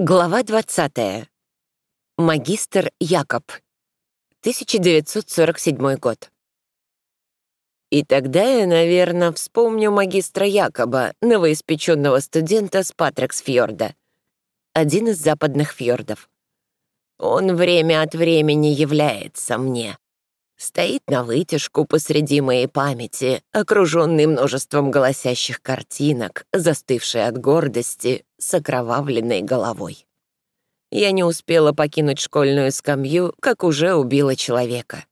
Глава 20. Магистр Якоб. 1947 год. И тогда я, наверное, вспомню магистра Якоба, новоиспеченного студента с Патриксфьорда. Один из западных фьордов. Он время от времени является мне. Стоит на вытяжку посреди моей памяти, окруженный множеством голосящих картинок, застывший от гордости, с окровавленной головой. Я не успела покинуть школьную скамью, как уже убила человека.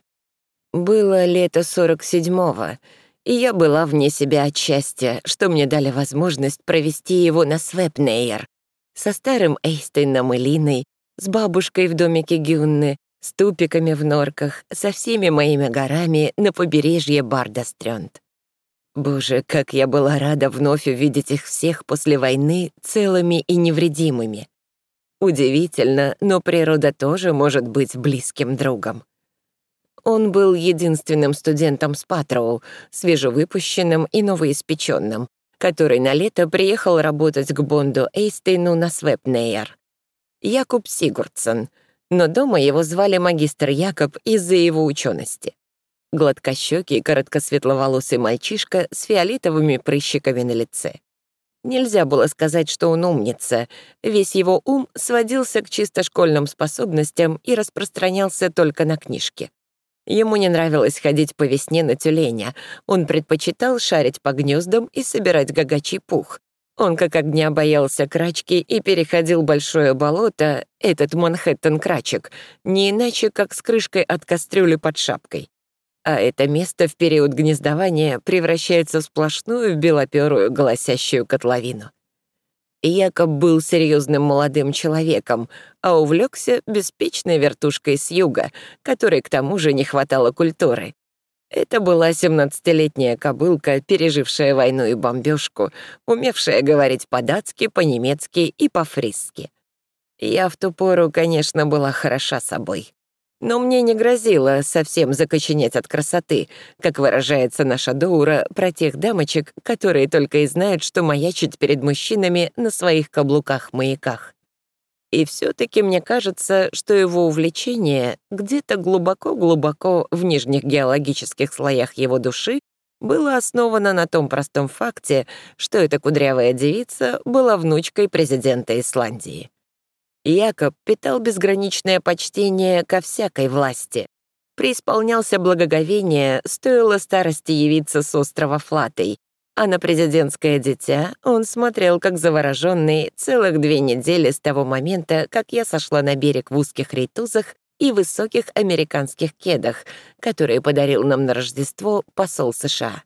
Было лето 47-го, и я была вне себя от счастья, что мне дали возможность провести его на Свепнейер со старым Эйстейном и Линой, с бабушкой в домике Гюнны, с тупиками в норках, со всеми моими горами на побережье Бардастрёнд. Боже, как я была рада вновь увидеть их всех после войны целыми и невредимыми. Удивительно, но природа тоже может быть близким другом. Он был единственным студентом с Патроу, свежевыпущенным и новоиспеченным, который на лето приехал работать к Бонду Эйстейну на Свепнейер. Якуб Сигурдсон, но дома его звали магистр Якоб из-за его учености гладкощекий, короткосветловолосый мальчишка с фиолетовыми прыщиками на лице. Нельзя было сказать, что он умница. Весь его ум сводился к чисто школьным способностям и распространялся только на книжки. Ему не нравилось ходить по весне на тюленя. Он предпочитал шарить по гнездам и собирать гагачий пух. Он как огня боялся крачки и переходил большое болото, этот Манхэттен-крачек, не иначе, как с крышкой от кастрюли под шапкой а это место в период гнездования превращается в сплошную белоперую голосящую котловину. Якоб был серьезным молодым человеком, а увлекся беспечной вертушкой с юга, которой к тому же не хватало культуры. Это была 17-летняя кобылка, пережившая войну и бомбежку, умевшая говорить по-датски, по-немецки и по-фрисски. Я в ту пору, конечно, была хороша собой. Но мне не грозило совсем закоченеть от красоты, как выражается наша Доура про тех дамочек, которые только и знают, что маячить перед мужчинами на своих каблуках-маяках. И все таки мне кажется, что его увлечение где-то глубоко-глубоко в нижних геологических слоях его души было основано на том простом факте, что эта кудрявая девица была внучкой президента Исландии. Якоб питал безграничное почтение ко всякой власти. Преисполнялся благоговение, стоило старости явиться с острова Флатой, а на президентское дитя он смотрел как завороженный целых две недели с того момента, как я сошла на берег в узких рейтузах и высоких американских кедах, которые подарил нам на Рождество посол США.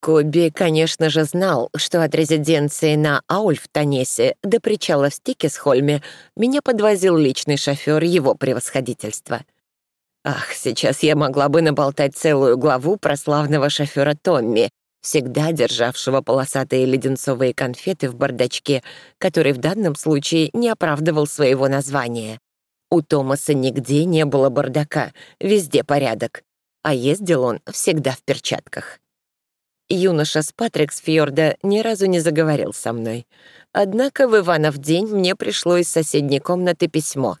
Коби, конечно же, знал, что от резиденции на Аульфтонесе до причала в Стикесхольме меня подвозил личный шофер его превосходительства. Ах, сейчас я могла бы наболтать целую главу про славного шофера Томми, всегда державшего полосатые леденцовые конфеты в бардачке, который в данном случае не оправдывал своего названия. У Томаса нигде не было бардака, везде порядок, а ездил он всегда в перчатках. Юноша с Патриксфьорда ни разу не заговорил со мной. Однако в Иванов день мне пришло из соседней комнаты письмо.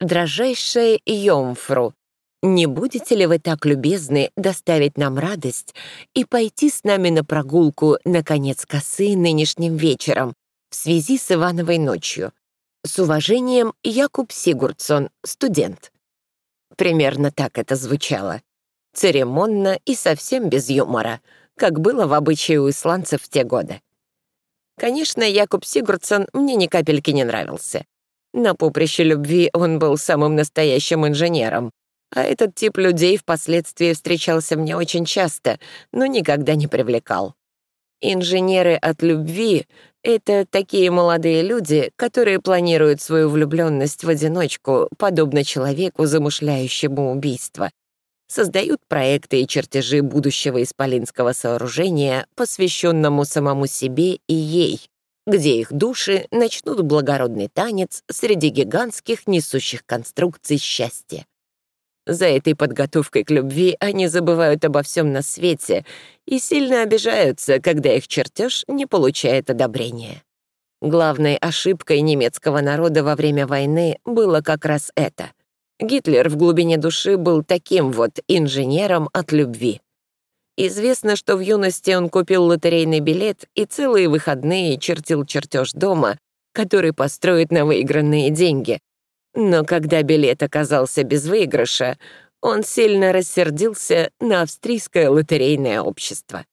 «Дрожайшая Йомфру, не будете ли вы так любезны доставить нам радость и пойти с нами на прогулку на конец косы нынешним вечером в связи с Ивановой ночью? С уважением, Якуб Сигурдсон, студент». Примерно так это звучало. Церемонно и совсем без юмора — как было в обычае у исландцев в те годы. Конечно, Якуб Сигурдсон мне ни капельки не нравился. На поприще любви он был самым настоящим инженером, а этот тип людей впоследствии встречался мне очень часто, но никогда не привлекал. Инженеры от любви — это такие молодые люди, которые планируют свою влюбленность в одиночку, подобно человеку, замышляющему убийство, создают проекты и чертежи будущего исполинского сооружения, посвященному самому себе и ей, где их души начнут благородный танец среди гигантских несущих конструкций счастья. За этой подготовкой к любви они забывают обо всем на свете и сильно обижаются, когда их чертеж не получает одобрения. Главной ошибкой немецкого народа во время войны было как раз это. Гитлер в глубине души был таким вот инженером от любви. Известно, что в юности он купил лотерейный билет и целые выходные чертил чертеж дома, который построит на выигранные деньги. Но когда билет оказался без выигрыша, он сильно рассердился на австрийское лотерейное общество.